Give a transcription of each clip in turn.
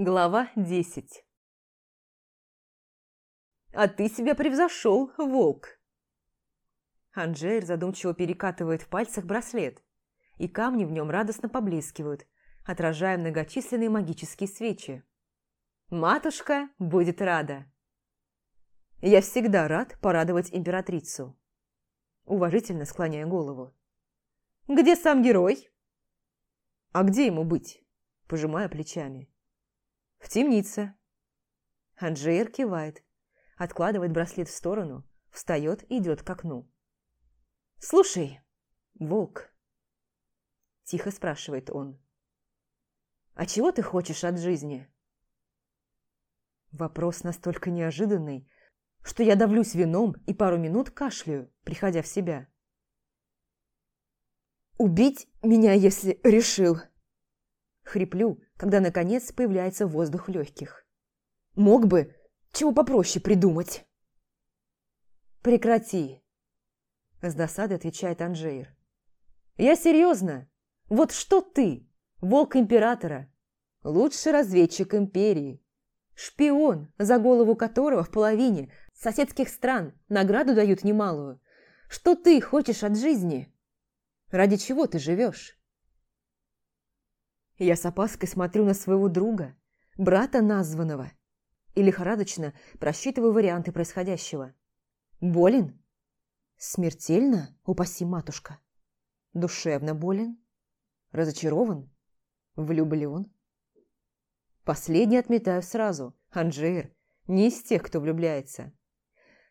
Глава 10 «А ты себя превзошел, волк!» Анжейр задумчиво перекатывает в пальцах браслет, и камни в нем радостно поблескивают, отражая многочисленные магические свечи. «Матушка будет рада!» «Я всегда рад порадовать императрицу!» Уважительно склоняя голову. «Где сам герой?» «А где ему быть?» Пожимая плечами. «В темнице». Анжеер кивает, откладывает браслет в сторону, встает и идет к окну. «Слушай, волк», – тихо спрашивает он, – «а чего ты хочешь от жизни?» Вопрос настолько неожиданный, что я давлюсь вином и пару минут кашляю, приходя в себя. «Убить меня, если решил!» Хриплю, когда, наконец, появляется воздух легких. «Мог бы чего попроще придумать!» «Прекрати!» С досадой отвечает Анжейр. «Я серьезно! Вот что ты, волк императора, лучший разведчик империи, шпион, за голову которого в половине соседских стран награду дают немалую. Что ты хочешь от жизни? Ради чего ты живешь?» Я с опаской смотрю на своего друга, брата названного, и лихорадочно просчитываю варианты происходящего. Болен? Смертельно, упаси матушка. Душевно болен? Разочарован? Влюблен? Последний отметаю сразу. Анжир не из тех, кто влюбляется.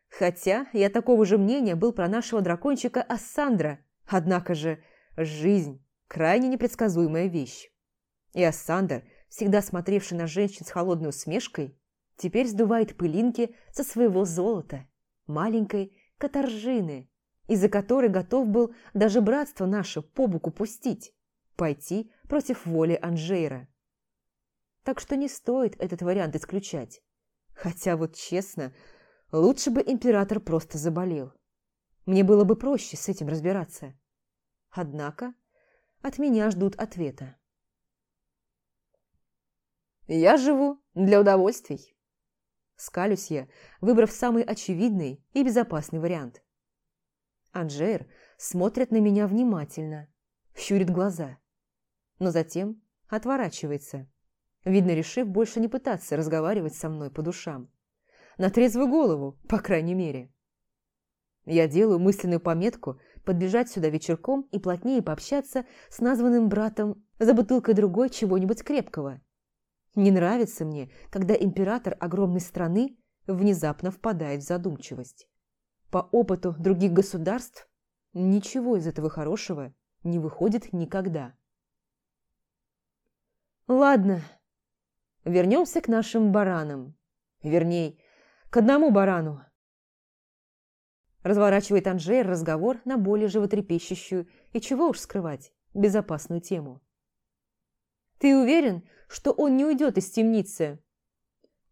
Хотя я такого же мнения был про нашего дракончика Ассандра, однако же жизнь – крайне непредсказуемая вещь. И Ассандр, всегда смотревший на женщин с холодной усмешкой, теперь сдувает пылинки со своего золота, маленькой каторжины, из-за которой готов был даже братство наше по боку пустить, пойти против воли Анжейра. Так что не стоит этот вариант исключать. Хотя вот честно, лучше бы император просто заболел. Мне было бы проще с этим разбираться. Однако от меня ждут ответа. Я живу для удовольствий. Скалюсь я, выбрав самый очевидный и безопасный вариант. Анжейр смотрит на меня внимательно, щурит глаза, но затем отворачивается, видно, решив больше не пытаться разговаривать со мной по душам. На трезвую голову, по крайней мере. Я делаю мысленную пометку подбежать сюда вечерком и плотнее пообщаться с названным братом за бутылкой другой чего-нибудь крепкого – не нравится мне, когда император огромной страны внезапно впадает в задумчивость. По опыту других государств ничего из этого хорошего не выходит никогда. Ладно, вернемся к нашим баранам. Верней, к одному барану. Разворачивает Анжейр разговор на более животрепещущую и, чего уж скрывать, безопасную тему. Ты уверен, что он не уйдет из темницы?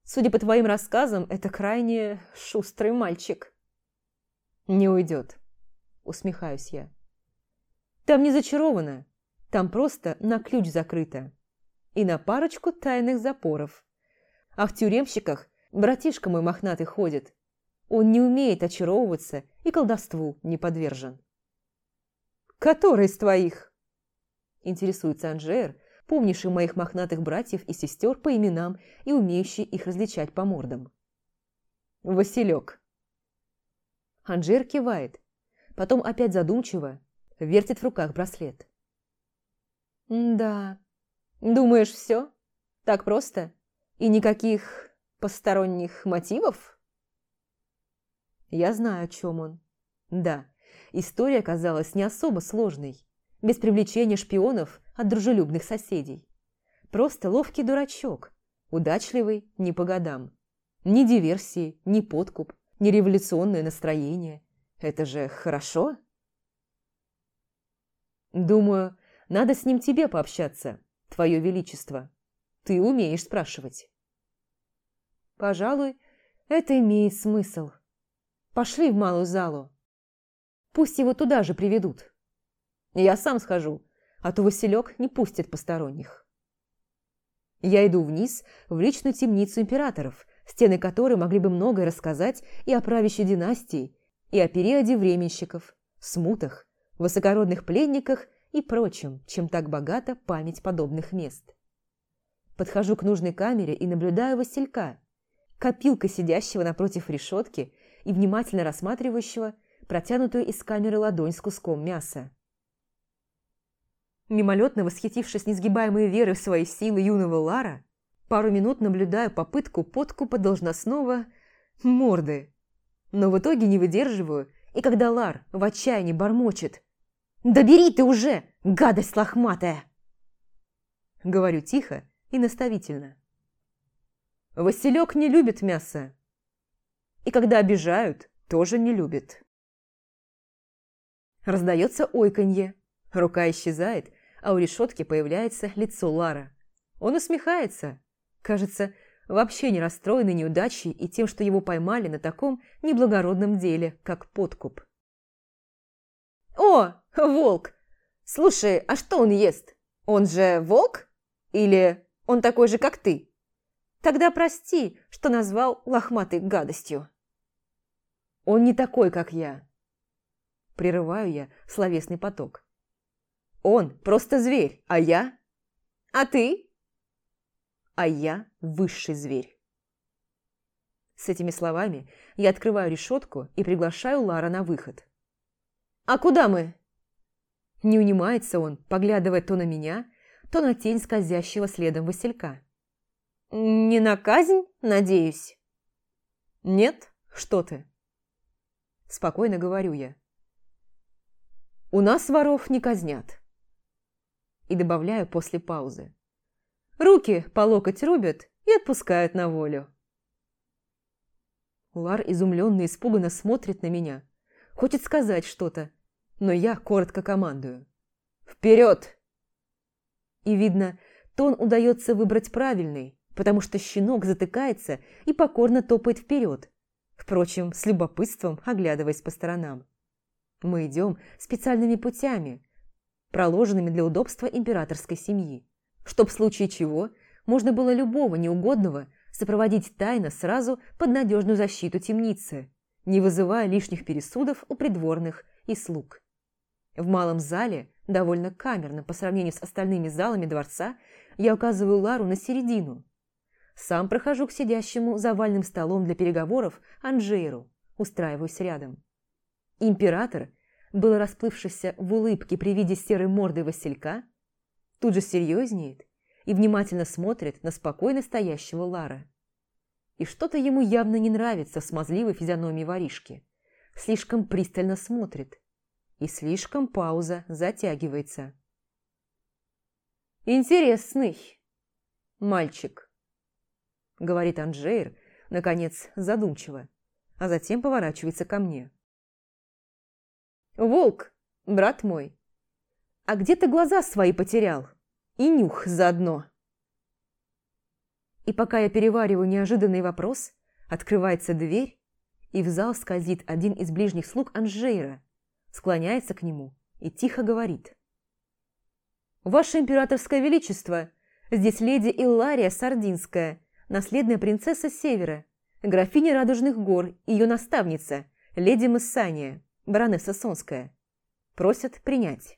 Судя по твоим рассказам, это крайне шустрый мальчик. Не уйдет, усмехаюсь я. Там не зачаровано, там просто на ключ закрыто. И на парочку тайных запоров. А в тюремщиках братишка мой мохнатый ходит. Он не умеет очаровываться и колдовству не подвержен. «Который из твоих?» Интересуется Анжер, помнивший моих мохнатых братьев и сестер по именам и умеющий их различать по мордам. «Василек». Анжер кивает, потом опять задумчиво вертит в руках браслет. «Да, думаешь, все? Так просто? И никаких посторонних мотивов?» Я знаю, о чем он. Да, история оказалась не особо сложной без привлечения шпионов от дружелюбных соседей. Просто ловкий дурачок, удачливый не по годам. Ни диверсии, ни подкуп, ни революционное настроение. Это же хорошо? Думаю, надо с ним тебе пообщаться, твое величество. Ты умеешь спрашивать. Пожалуй, это имеет смысл. Пошли в малую залу. Пусть его туда же приведут. Я сам схожу, а то Василек не пустит посторонних. Я иду вниз, в личную темницу императоров, стены которой могли бы многое рассказать и о правящей династии, и о периоде временщиков, смутах, высокородных пленниках и прочем, чем так богата память подобных мест. Подхожу к нужной камере и наблюдаю Василька, копилка сидящего напротив решетки и внимательно рассматривающего протянутую из камеры ладонь с куском мяса. Мимолетно восхитившись несгибаемой верой в свои силы юного Лара, пару минут наблюдаю попытку подкупа должностного морды. Но в итоге не выдерживаю, и когда Лар в отчаянии бормочет «Да ты уже, гадость лохматая!» Говорю тихо и наставительно. Василек не любит мясо. И когда обижают, тоже не любит. Раздается ойканье. Рука исчезает, а у решетки появляется лицо Лара. Он усмехается. Кажется, вообще не расстроенный неудачей и тем, что его поймали на таком неблагородном деле, как подкуп. «О, волк! Слушай, а что он ест? Он же волк? Или он такой же, как ты? Тогда прости, что назвал лохматой гадостью». «Он не такой, как я», Прерываю я словесный поток. Он просто зверь, а я... А ты? А я высший зверь. С этими словами я открываю решетку и приглашаю Лара на выход. «А куда мы?» Не унимается он, поглядывая то на меня, то на тень скользящего следом Василька. «Не на казнь, надеюсь?» «Нет, что ты?» Спокойно говорю я. У нас воров не казнят. И добавляю после паузы. Руки по локоть рубят и отпускают на волю. Лар изумленно и испуганно смотрит на меня. Хочет сказать что-то, но я коротко командую. «Вперед!» И видно, тон удается выбрать правильный, потому что щенок затыкается и покорно топает вперед, впрочем, с любопытством оглядываясь по сторонам. Мы идем специальными путями, проложенными для удобства императорской семьи, чтоб в случае чего можно было любого неугодного сопроводить тайно сразу под надежную защиту темницы, не вызывая лишних пересудов у придворных и слуг. В малом зале, довольно камерно по сравнению с остальными залами дворца, я указываю Лару на середину. Сам прохожу к сидящему за овальным столом для переговоров Анжейру, устраиваюсь рядом. Император, был расплывшийся в улыбке при виде серой морды Василька, тут же серьезнеет и внимательно смотрит на спокойно стоящего Лара. И что-то ему явно не нравится в смазливой физиономии воришки. Слишком пристально смотрит. И слишком пауза затягивается. «Интересный мальчик», — говорит Анжейр, наконец, задумчиво, а затем поворачивается ко мне. «Волк, брат мой, а где ты глаза свои потерял? И нюх заодно!» И пока я перевариваю неожиданный вопрос, открывается дверь, и в зал скользит один из ближних слуг Анжейра, склоняется к нему и тихо говорит. «Ваше императорское величество, здесь леди Иллария Сардинская, наследная принцесса Севера, графиня Радужных гор и ее наставница, леди Мессания» баронесса Сонская. Просят принять.